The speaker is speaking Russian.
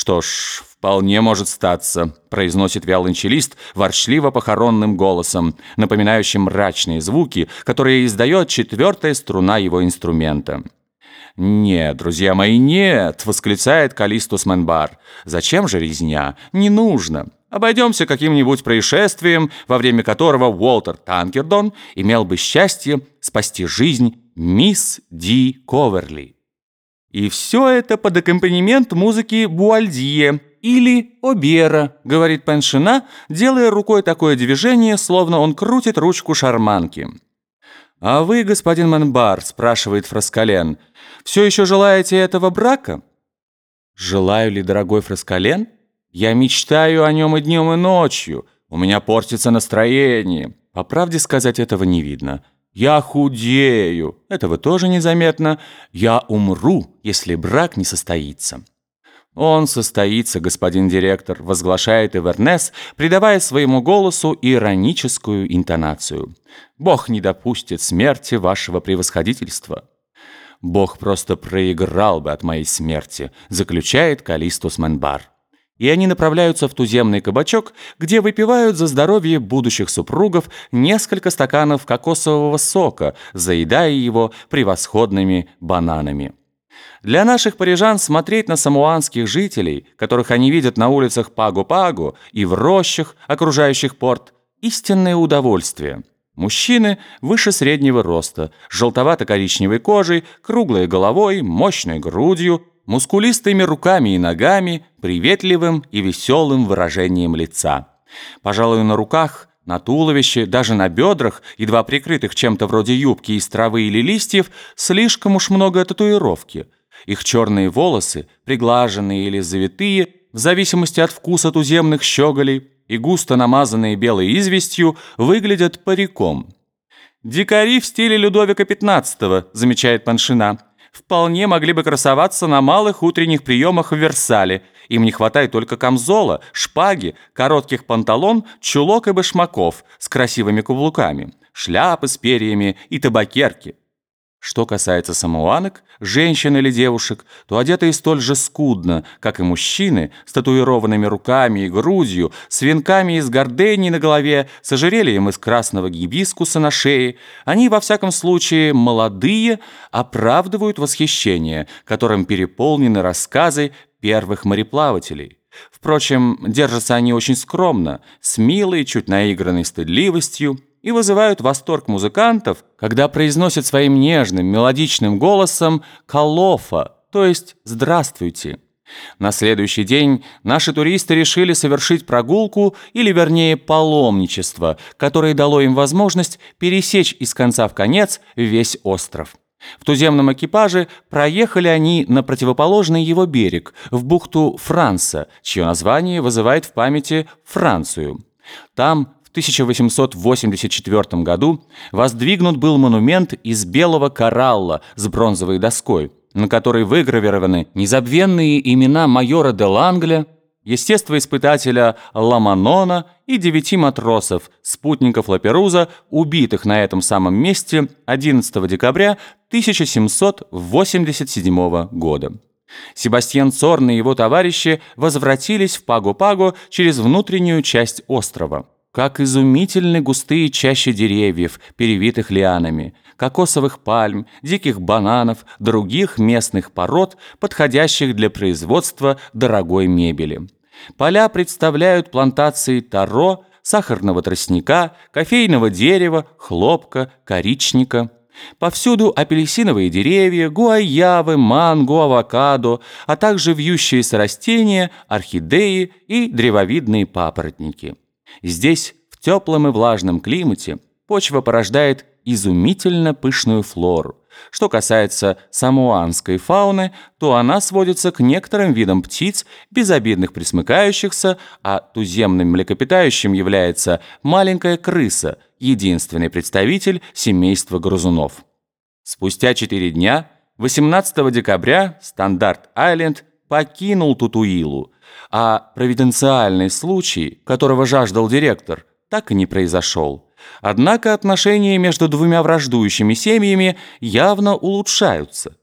«Что ж, вполне может статься», — произносит виолончелист ворчливо-похоронным голосом, напоминающим мрачные звуки, которые издает четвертая струна его инструмента. «Нет, друзья мои, нет!» — восклицает Калистус Менбар. «Зачем же резня? Не нужно. Обойдемся каким-нибудь происшествием, во время которого Уолтер Танкердон имел бы счастье спасти жизнь мисс Ди Коверли». И все это под аккомпанемент музыки Буальдье или Обера, говорит Пеншина, делая рукой такое движение, словно он крутит ручку шарманки. «А вы, господин Манбар, спрашивает Фраскален, — «все еще желаете этого брака?» «Желаю ли, дорогой Фраскален? Я мечтаю о нем и днем, и ночью. У меня портится настроение. По правде сказать, этого не видно». Я худею. Этого тоже незаметно. Я умру, если брак не состоится. Он состоится, господин директор, возглашает Эвернес, придавая своему голосу ироническую интонацию. Бог не допустит смерти вашего превосходительства. Бог просто проиграл бы от моей смерти, заключает Калистус Менбар и они направляются в туземный кабачок, где выпивают за здоровье будущих супругов несколько стаканов кокосового сока, заедая его превосходными бананами. Для наших парижан смотреть на самуанских жителей, которых они видят на улицах Пагу-Пагу и в рощах, окружающих порт, истинное удовольствие. Мужчины выше среднего роста, желтовато-коричневой кожей, круглой головой, мощной грудью, мускулистыми руками и ногами, приветливым и веселым выражением лица. Пожалуй, на руках, на туловище, даже на бедрах, едва прикрытых чем-то вроде юбки из травы или листьев, слишком уж много татуировки. Их черные волосы, приглаженные или завитые, в зависимости от вкуса туземных щеголей, и густо намазанные белой известью, выглядят париком. «Дикари в стиле Людовика XV», замечает Паншина вполне могли бы красоваться на малых утренних приемах в Версале. Им не хватает только камзола, шпаги, коротких панталон, чулок и башмаков с красивыми каблуками, шляпы с перьями и табакерки. Что касается самуанок, женщин или девушек, то одетые столь же скудно, как и мужчины, с татуированными руками и грудью, с венками из гордений на голове, с ожерельем из красного гибискуса на шее, они, во всяком случае, молодые, оправдывают восхищение, которым переполнены рассказы первых мореплавателей. Впрочем, держатся они очень скромно, с милой, чуть наигранной стыдливостью, и вызывают восторг музыкантов, когда произносят своим нежным, мелодичным голосом «калофа», то есть «здравствуйте». На следующий день наши туристы решили совершить прогулку, или вернее паломничество, которое дало им возможность пересечь из конца в конец весь остров. В туземном экипаже проехали они на противоположный его берег, в бухту Франса, чье название вызывает в памяти Францию. Там 1884 году воздвигнут был монумент из белого коралла с бронзовой доской, на которой выгравированы незабвенные имена майора де Лангля, естествоиспытателя Ламанона и девяти матросов, спутников Лаперуза, убитых на этом самом месте 11 декабря 1787 года. Себастьян Цорн и его товарищи возвратились в Паго-Паго через внутреннюю часть острова как изумительны густые чащи деревьев, перевитых лианами, кокосовых пальм, диких бананов, других местных пород, подходящих для производства дорогой мебели. Поля представляют плантации таро, сахарного тростника, кофейного дерева, хлопка, коричника. Повсюду апельсиновые деревья, гуайявы, манго, авокадо, а также вьющиеся растения, орхидеи и древовидные папоротники. Здесь, в теплом и влажном климате, почва порождает изумительно пышную флору. Что касается самуанской фауны, то она сводится к некоторым видам птиц, безобидных присмыкающихся, а туземным млекопитающим является маленькая крыса, единственный представитель семейства грызунов. Спустя четыре дня, 18 декабря, Стандарт-Айленд покинул Тутуилу, а провиденциальный случай, которого жаждал директор, так и не произошел. Однако отношения между двумя враждующими семьями явно улучшаются.